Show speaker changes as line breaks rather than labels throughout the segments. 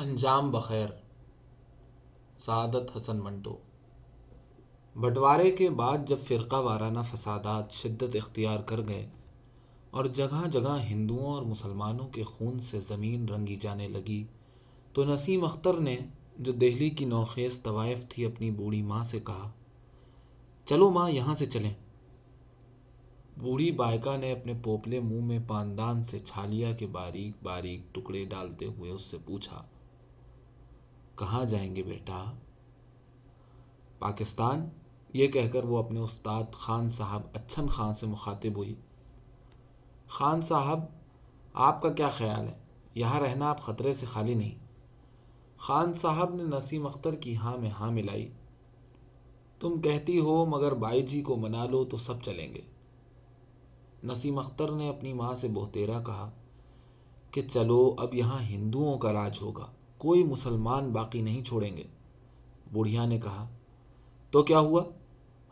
انجام بخیر۔ سعادت حسن منٹو۔ بٹوارے کے بعد جب فرقہ وارانہ فسادات، شدت اختیار کر گئے اور جگہ جگہ ہندوؤں اور مسلمانوں کے خون سے زمین رنگی جانے لگی، تو نسیم اختر نے جو دہلی کی نوخیز طوائف تھی اپنی بوڑھی ماں سے کہا، چلو ماں، یہاں سے چلیں۔ بوڑھی بائکا نے اپنے پوپلے منہ میں پاندان سے چھالیا کے باریک باریک ٹکڑے ڈالتے ہوئے اس سے پوچھا کہاں جائیں گے بیٹا؟ پاکستان؟ یہ کہہ کر وہ اپنے استاد خان صاحب اچھن خان سے مخاطب ہوئی۔ خان صاحب، آپ کا کیا خیال ہے؟ یہاں رہنا آپ خطرے سے خالی نہیں۔ خان صاحب نے نسیم اختر کی ہاں میں ہاں ملائی۔ تم کہتی ہو مگر بائی جی کو منا لو تو سب چلیں گے۔ نسیم اختر نے اپنی ماں سے بہتیرا کہا کہ چلو اب یہاں ہندوؤں کا راج ہوگا۔ کوئی مسلمان باقی نہیں چھوڑیں گے۔ بڑھیا نے کہا، تو کیا ہوا؟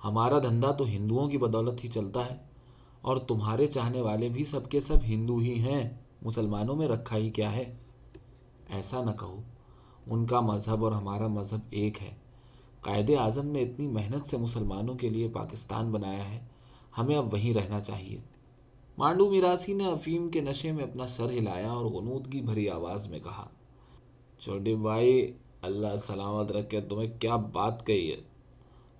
ہمارا دھندا تو ہندوؤں کی بدولت ہی چلتا ہے، اور تمہارے چاہنے والے بھی سب کے سب ہندو ہی ہیں، مسلمانوں میں رکھا ہی کیا ہے؟ ایسا نہ کہو، ان کا مذہب اور ہمارا مذہب ایک ہے۔ قائد اعظم نے اتنی محنت سے مسلمانوں کے لیے پاکستان بنایا ہے، ہمیں اب وہیں رہنا چاہیے۔ مانڈو میراسی نے افیم کے نشے میں اپنا سر ہلایا اور غنودگی بھری آواز میں کہا۔ چھوٹی بھائی اللہ سلامت رکھے، تمہیں کیا بات کہی ہے؟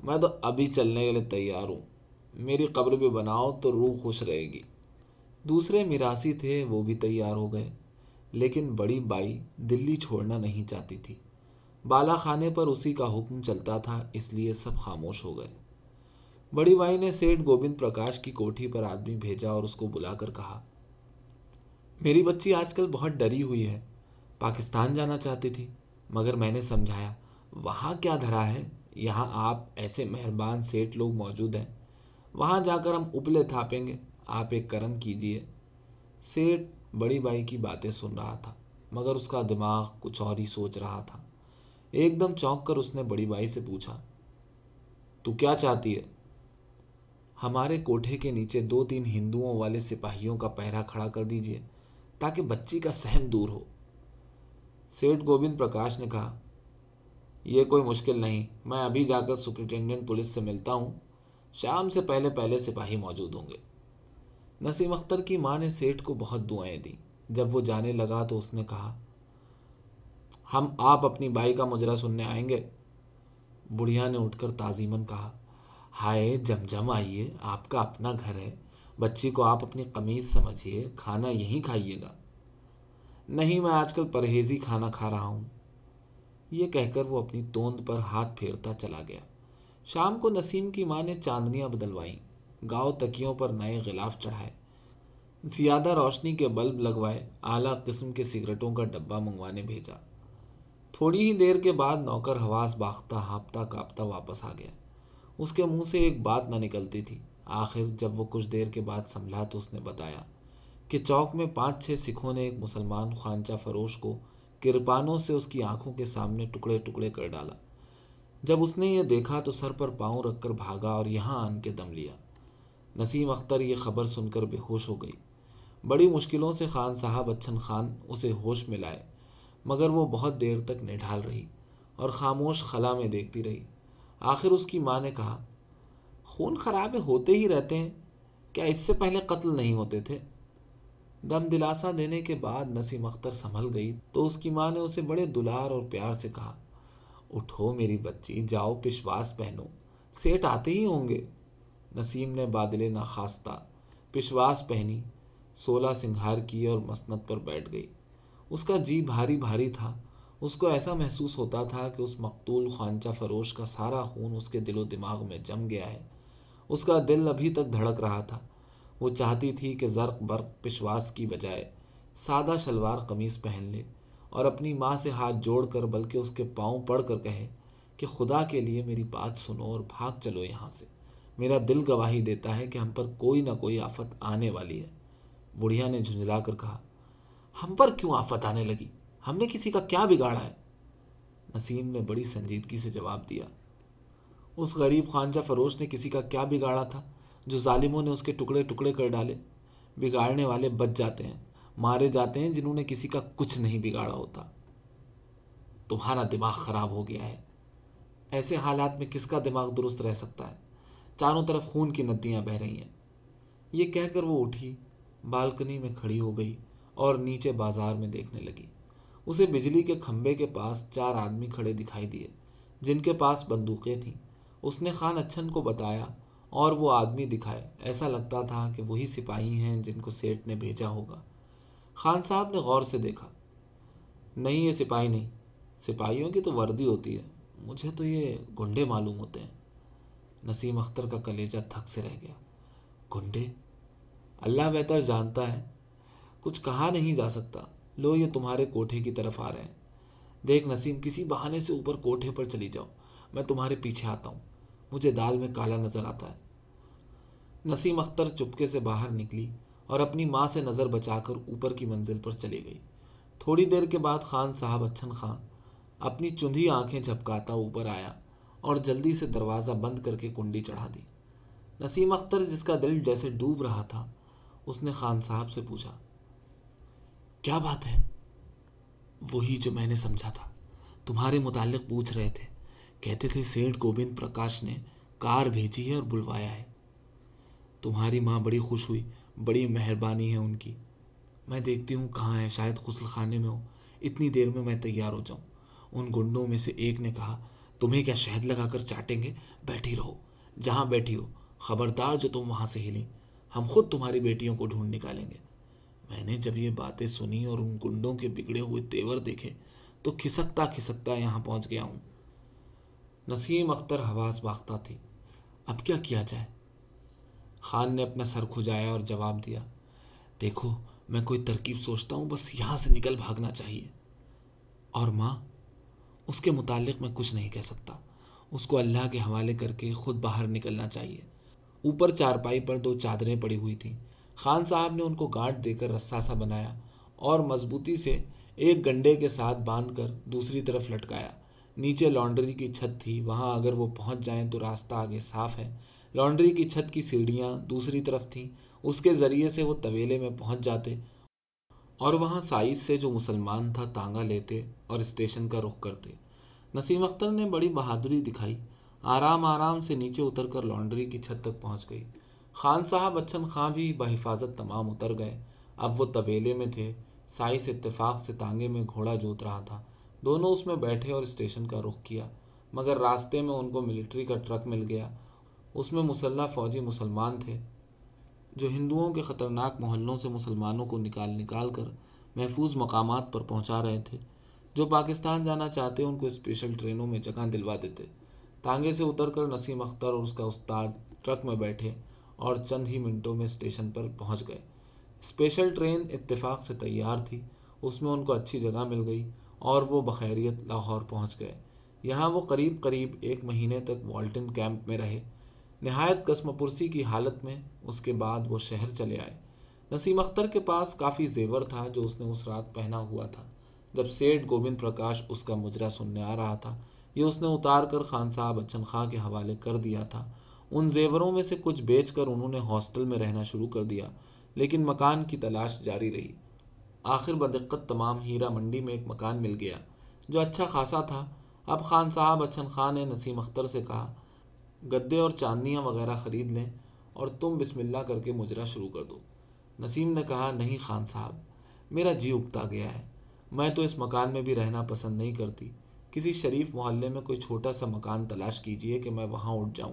میں تو ابھی چلنے کے لیے تیار ہوں۔ میری قبر بھی بناؤ تو روح خوش رہے گی۔ دوسرے میراسی تھے، وہ بھی تیار ہو گئے۔ لیکن بڑی بائی دلی چھوڑنا نہیں چاہتی تھی۔ بالا خانے پر اسی کا حکم چلتا تھا، اس لیے سب خاموش ہو گئے۔ بڑی بائی نے سیٹھ گوبند پرکاش کی کوٹھی پر آدمی بھیجا اور اس کو بلا کر کہا، میری بچی آج کل بہت ڈری ہوئی ہے۔ پاکستان جانا چاہتی تھی، مگر میں نے سمجھایا، وہاں کیا دھرا ہے؟ یہاں آپ ایسے مہربان سیٹ لوگ موجود ہیں۔ وہاں جا کر ہم ابلے تھاپیں گے۔ آپ ایک کرم کیجیے۔ سیٹ بڑی بائی کی باتیں سن رہا تھا، مگر اس کا دماغ کچھ اور ہی سوچ رہا تھا۔ ایک دم چونک کر اس نے بڑی بائی سے پوچھا، تو کیا چاہتی ہے؟ ہمارے کوٹھے کے نیچے دو تین ہندوؤں والے سپاہیوں کا پہرا کھڑا کر دیجیے تاکہ بچی کا سہم دور ہو۔ سیٹھ گوبند پرکاش نے کہا، یہ کوئی مشکل نہیں، میں ابھی جا کر سپرنٹینڈنٹ پولیس سے ملتا ہوں۔ شام سے پہلے پہلے سپاہی موجود ہوں گے۔ نسیم اختر کی ماں نے سیٹھ کو بہت دعائیں دیں۔ جب وہ جانے لگا تو اس نے کہا، ہم آپ اپنی بائی کا مجرا سننے آئیں گے۔ بڑھیا نے اٹھ کر تعظیمن کہا، ہائے جم جم آئیے، آپ کا اپنا گھر ہے، بچی کو آپ اپنی قمیض سمجھیے، کھانا یہیں کھائیے گا۔ نہیں میں آج کل پرہیزی کھانا کھا رہا ہوں۔ یہ کہہ کر وہ اپنی توند پر ہاتھ پھیرتا چلا گیا۔ شام کو نسیم کی ماں نے چاندنیاں بدلوائیں۔ گاؤں تکیوں پر نئے غلاف چڑھائے۔ زیادہ روشنی کے بلب لگوائے۔ اعلیٰ قسم کے سگریٹوں کا ڈبہ منگوانے بھیجا۔ تھوڑی ہی دیر کے بعد نوکر حواس باختہ ہاپتا کاپتا واپس آ گیا۔ اس کے منہ سے ایک بات نہ نکلتی تھی۔ آخر جب وہ کچھ دیر کے بعد سنبھلا تو اس نے بتایا کہ چوک میں پانچ چھ سکھوں نے ایک مسلمان خانچہ فروش کو کرپانوں سے اس کی آنکھوں کے سامنے ٹکڑے ٹکڑے کر ڈالا۔ جب اس نے یہ دیکھا تو سر پر پاؤں رکھ کر بھاگا اور یہاں آن کے دم لیا۔ نسیم اختر یہ خبر سن کر بے ہوش ہو گئی۔ بڑی مشکلوں سے خان صاحب اچھن خان اسے ہوش میں لائے، مگر وہ بہت دیر تک نڈھال رہی اور خاموش خلا میں دیکھتی رہی۔ آخر اس کی ماں نے کہا، خون خراب ہوتے ہی رہتے ہیں، کیا اس سے پہلے قتل نہیں ہوتے تھے؟ دم دلاسا دینے کے بعد نسیم اختر سنبھل گئی تو اس کی ماں نے اسے بڑے دلار اور پیار سے کہا، اٹھو میری بچی، جاؤ پشواس پہنو سیٹ آتے ہی ہوں گے۔ نسیم نے بادل ناخواستہ پشواس پہنی، سولہ سنگھار کی اور مسنت پر بیٹھ گئی۔ اس کا جی بھاری بھاری تھا۔ اس کو ایسا محسوس ہوتا تھا کہ اس مقتول خانچہ فروش کا سارا خون اس کے دل و دماغ میں جم گیا ہے۔ اس کا دل ابھی تک دھڑک رہا تھا۔ وہ چاہتی تھی کہ زرق برق پشواس کی بجائے سادہ شلوار قمیص پہن لے اور اپنی ماں سے ہاتھ جوڑ کر بلکہ اس کے پاؤں پڑھ کر کہے کہ خدا کے لیے میری بات سنو اور بھاگ چلو یہاں سے۔ میرا دل گواہی دیتا ہے کہ ہم پر کوئی نہ کوئی آفت آنے والی ہے۔ بڑھیا نے جھنجھلا کر کہا، ہم پر کیوں آفت آنے لگی؟ ہم نے کسی کا کیا بگاڑا ہے؟ نسیم نے بڑی سنجیدگی سے جواب دیا، اس غریب خانجہ فروش نے کسی کا کیا بگاڑا تھا؟ جو ظالموں نے اس کے ٹکڑے ٹکڑے کر ڈالے، بگاڑنے والے بچ جاتے ہیں، مارے جاتے ہیں جنہوں نے کسی کا کچھ نہیں بگاڑا ہوتا۔ تمہارا دماغ خراب ہو گیا ہے۔ ایسے حالات میں کس کا دماغ درست رہ سکتا ہے؟ چاروں طرف خون کی ندیاں بہہ رہی ہیں۔ یہ کہہ کر وہ اٹھی، بالکنی میں کھڑی ہو گئی اور نیچے بازار میں دیکھنے لگی۔ اسے بجلی کے کھمبے کے پاس چار آدمی کھڑے دکھائی دیے، جن کے پاس بندوقیں تھیں۔ اس نے خان اچھن کو بتایا اور وہ آدمی دکھائے۔ ایسا لگتا تھا کہ وہی سپاہی ہیں جن کو سیٹ نے بھیجا ہوگا۔ خان صاحب نے غور سے دیکھا۔ نہیں، یہ سپاہی نہیں۔ سپاہیوں کی تو وردی ہوتی ہے۔ مجھے تو یہ گنڈے معلوم ہوتے ہیں۔ نسیم اختر کا کلیجہ تھک سے رہ گیا۔ گنڈے؟ اللہ بہتر جانتا ہے۔ کچھ کہا نہیں جا سکتا۔ لو، یہ تمہارے کوٹھے کی طرف آ رہے ہیں۔ دیکھ نسیم، کسی بہانے سے اوپر کوٹھے پر چلی جاؤ۔ میں تمہارے پیچھے آتا ہوں۔ مجھے دال میں کالا نظر آتا ہے۔ نسیم اختر چپکے سے باہر نکلی اور اپنی ماں سے نظر بچا کر اوپر کی منزل پر چلی گئی۔ تھوڑی دیر کے بعد خان صاحب اچھن خان اپنی چندھی آنکھیں جھپکاتا اوپر آیا اور جلدی سے دروازہ بند کر کے کنڈی چڑھا دی۔ نسیم اختر جس کا دل جیسے ڈوب رہا تھا، اس نے خان صاحب سے پوچھا، کیا بات ہے؟ وہی جو میں نے سمجھا تھا، تمہارے متعلق پوچھ رہے تھے۔ کہتے تھے سیٹ گوبند پرکاش نے کار بھیجی ہے اور بلوایا ہے۔ تمہاری ماں بڑی خوش ہوئی، بڑی مہربانی ہے ان کی۔ میں دیکھتی ہوں کہاں ہے، شاید غسل خانے میں ہو۔ اتنی دیر میں میں تیار ہو جاؤں۔ ان گنڈوں میں سے ایک نے کہا، تمہیں کیا شہد لگا کر چاٹیں گے؟ بیٹھی رہو۔ جہاں بیٹھی ہو، خبردار جو تم وہاں سے ہلی ہم خود تمہاری بیٹیوں کو ڈھونڈ نکالیں گے۔ میں نے جب یہ باتیں سنی اور ان گنڈوں کے بگڑے ہوئے تیور دیکھے، تو کھسکتا کھسکتا یہاں پہنچ گیا ہوں۔ نسیم اختر حواس باختہ تھی۔ اب کیا کیا جائے؟ خان نے اپنا سر کھجایا اور جواب دیا، دیکھو، میں کوئی ترکیب سوچتا ہوں، بس یہاں سے نکل بھاگنا چاہیے۔ اور ماں، اس کے متعلق میں کچھ نہیں کہہ سکتا۔ اس کو اللہ کے حوالے کر کے خود باہر نکلنا چاہیے۔ اوپر چارپائی پر دو چادریں پڑی ہوئی تھیں۔ خان صاحب نے ان کو گانٹ دے کر رسا سا بنایا اور مضبوطی سے ایک گنڈے کے ساتھ باندھ کر دوسری طرف لٹکایا۔ نیچے لانڈری کی چھت تھی، وہاں اگر وہ پہنچ جائیں تو راستہ آگے صاف ہے۔ لانڈری کی چھت کی سیڑھیاں دوسری طرف تھیں، اس کے ذریعے سے وہ طویلے میں پہنچ جاتے اور وہاں سائز سے جو مسلمان تھا تانگا لیتے اور اسٹیشن کا رخ کرتے۔ نسیم اختر نے بڑی بہادری دکھائی، آرام آرام سے نیچے اتر کر لانڈری کی چھت تک پہنچ گئی۔ خان صاحب اچھن خاں بھی بحفاظت تمام اتر گئے۔ اب وہ طویلے میں تھے، سائز اتفاق سے تانگے میں گھوڑا جوت رہا تھا۔ دونوں اس میں بیٹھے اور اسٹیشن کا رخ کیا، مگر راستے میں ان کو ملٹری کا ٹرک مل گیا۔ اس میں مسلح فوجی مسلمان تھے، جو ہندوؤں کے خطرناک محلوں سے مسلمانوں کو نکال نکال کر محفوظ مقامات پر پہنچا رہے تھے۔ جو پاکستان جانا چاہتے، ان کو اسپیشل ٹرینوں میں جگہ دلوا دیتے۔ تانگے سے اتر کر نسیم اختر اور اس کا استاد ٹرک میں بیٹھے اور چند ہی منٹوں میں اسٹیشن پر پہنچ گئے۔ اسپیشل ٹرین اتفاق سے تیار تھی، اس میں ان کو اچھی جگہ مل گئی۔ اور وہ بخیریت لاہور پہنچ گئے۔ یہاں وہ قریب قریب ایک مہینے تک والٹن کیمپ میں رہے۔ نہایت قسم پرسی کی حالت میں اس کے بعد وہ شہر چلے آئے۔ نسیم اختر کے پاس کافی زیور تھا جو اس نے اس رات پہنا ہوا تھا۔ جب سیٹ گوبند پرکاش اس کا مجرا سننے آ رہا تھا، یہ اس نے اتار کر خان صاحب اچن خاں کے حوالے کر دیا تھا۔ ان زیوروں میں سے کچھ بیچ کر انہوں نے ہاسٹل میں رہنا شروع کر دیا، لیکن مکان کی تلاش جاری رہی۔ آخر بدقت تمام ہیرا منڈی میں ایک مکان مل گیا، جو اچھا خاصا تھا۔ اب خان صاحب اچھن خان نے نسیم اختر سے کہا، گدے اور چاندیاں وغیرہ خرید لیں اور تم بسم اللہ کر کے مجرا شروع کر دو۔ نسیم نے کہا، نہیں خان صاحب، میرا جی اگتا گیا ہے۔ میں تو اس مکان میں بھی رہنا پسند نہیں کرتی۔ کسی شریف محلے میں کوئی چھوٹا سا مکان تلاش کیجیے کہ میں وہاں اٹھ جاؤں۔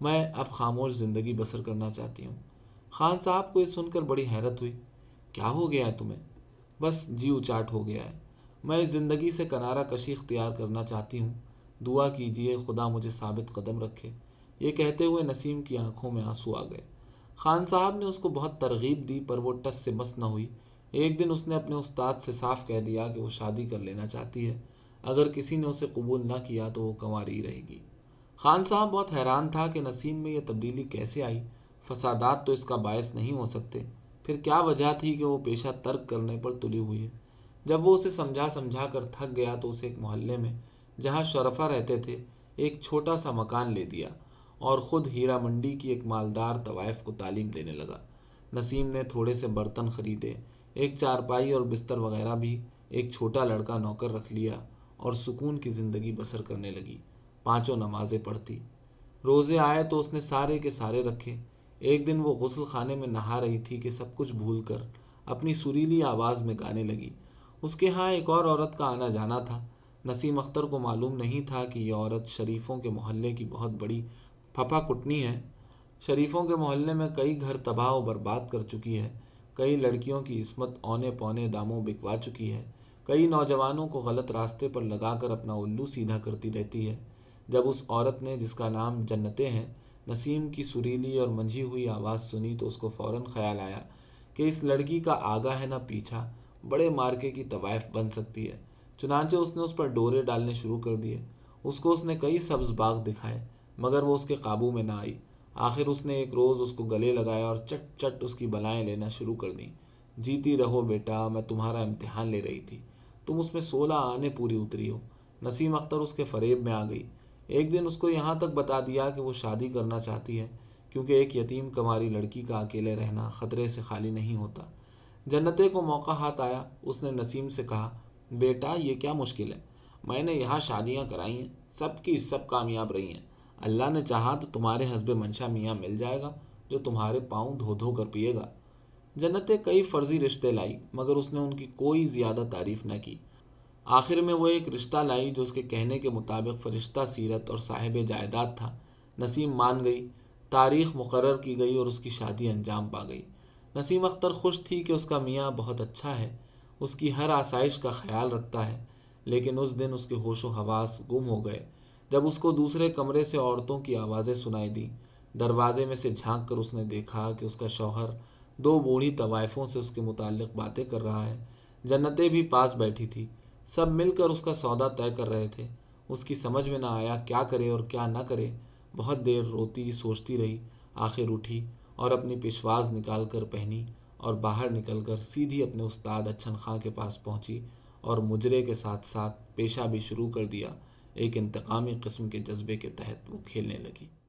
میں اب خاموش زندگی بسر کرنا چاہتی ہوں۔ خان صاحب کو یہ سن کر بڑی حیرت ہوئی۔ کیا ہو گیا ہے تمہیں؟ بس جی اچاٹ ہو گیا ہے۔ میں اس زندگی سے کنارہ کشی اختیار کرنا چاہتی ہوں۔ دعا کیجیے خدا مجھے ثابت قدم رکھے۔ یہ کہتے ہوئے نسیم کی آنکھوں میں آنسو آ گئے۔ خان صاحب نے اس کو بہت ترغیب دی، پر وہ ٹس سے مس نہ ہوئی۔ ایک دن اس نے اپنے استاد سے صاف کہہ دیا کہ وہ شادی کر لینا چاہتی ہے۔ اگر کسی نے اسے قبول نہ کیا تو وہ کنواری رہے گی۔ خان صاحب بہت حیران تھا کہ نسیم میں یہ تبدیلی کیسے آئی۔ فسادات تو اس کا باعث نہیں ہو سکتے۔ پھر کیا وجہ تھی کہ وہ پیشہ ترک کرنے پر تلی ہوئی ہے جب وہ اسے سمجھا سمجھا کر تھک گیا تو اسے ایک محلے میں، جہاں شرفا رہتے تھے، ایک چھوٹا سا مکان لے دیا اور خود ہیرا منڈی کی ایک مالدار طوائف کو تعلیم دینے لگا۔ نسیم نے تھوڑے سے برتن خریدے، ایک چارپائی اور بستر وغیرہ بھی، ایک چھوٹا لڑکا نوکر رکھ لیا اور سکون کی زندگی بسر کرنے لگی۔ پانچوں نمازیں پڑھتی۔ روزے آئے تو اس نے سارے کے سارے رکھے۔ ایک دن وہ غسل خانے میں نہا رہی تھی کہ سب کچھ بھول کر اپنی سریلی آواز میں گانے لگی۔ اس کے ہاں ایک اور عورت کا آنا جانا تھا۔ نسیم اختر کو معلوم نہیں تھا کہ یہ عورت شریفوں کے محلے کی بہت بڑی پھپا کٹنی ہے۔ شریفوں کے محلے میں کئی گھر تباہ و برباد کر چکی ہے۔ کئی لڑکیوں کی عصمت اونے پونے داموں بکوا چکی ہے۔ کئی نوجوانوں کو غلط راستے پر لگا کر اپنا الو سیدھا کرتی رہتی ہے۔ جب اس عورت نے جس کا نام جنتیں ہیں نسیم کی سریلی اور منجھی ہوئی آواز سنی تو اس کو فوراً خیال آیا کہ اس لڑکی کا آگا ہے نہ پیچھا، بڑے مارکے کی طوائف بن سکتی ہے۔ چنانچہ اس نے اس پر ڈورے ڈالنے شروع کر دیے۔ اس کو اس نے کئی سبز باغ دکھائے، مگر وہ اس کے قابو میں نہ آئی۔ آخر اس نے ایک روز اس کو گلے لگایا اور چٹ چٹ اس کی بلائیں لینا شروع کر دیں۔ جیتی رہو بیٹا، میں تمہارا امتحان لے رہی تھی۔ تم اس میں سولہ آنے پوری اتری ہو۔ نسیم اختر اس کے فریب میں آ گئی۔ ایک دن اس کو یہاں تک بتا دیا کہ وہ شادی کرنا چاہتی ہے، کیونکہ ایک یتیم کماری لڑکی کا اکیلے رہنا خطرے سے خالی نہیں ہوتا۔ جنتے کو موقع ہاتھ آیا، اس نے نسیم سے کہا، بیٹا، یہ کیا مشکل ہے؟ میں نے یہاں شادیاں کرائی ہیں، سب کی سب کامیاب رہی ہیں۔ اللہ نے چاہا تو تمہارے حسب منشا میاں مل جائے گا، جو تمہارے پاؤں دھو دھو کر پیے گا۔ جنتیں کئی فرضی رشتے لائی، مگر اس نے ان کی کوئی زیادہ تعریف نہ کی۔ آخر میں وہ ایک رشتہ لائی جو اس کے کہنے کے مطابق فرشتہ سیرت اور صاحب جائیداد تھا۔ نسیم مان گئی، تاریخ مقرر کی گئی اور اس کی شادی انجام پا گئی۔ نسیم اختر خوش تھی کہ اس کا میاں بہت اچھا ہے، اس کی ہر آسائش کا خیال رکھتا ہے، لیکن اس دن اس کے ہوش و حواس گم ہو گئے۔ جب اس کو دوسرے کمرے سے عورتوں کی آوازیں سنائی دی دروازے میں سے جھانک کر اس نے دیکھا کہ اس کا شوہر دو بوڑھی طوائفوں سے اس کے متعلق باتیں کر رہا ہے۔ جنتیں بھی پاس بیٹھی تھی۔ سب مل کر اس کا سودا طے کر رہے تھے۔ اس کی سمجھ میں نہ آیا کیا کرے اور کیا نہ کرے۔ بہت دیر روتی سوچتی رہی، آخر اٹھی اور اپنی پشواز نکال کر پہنی اور باہر نکل کر سیدھی اپنے استاد اچھن خاں کے پاس پہنچی اور مجرے کے ساتھ ساتھ پیشہ بھی شروع کر دیا۔ ایک انتقامی قسم کے جذبے کے تحت وہ کھیلنے لگی۔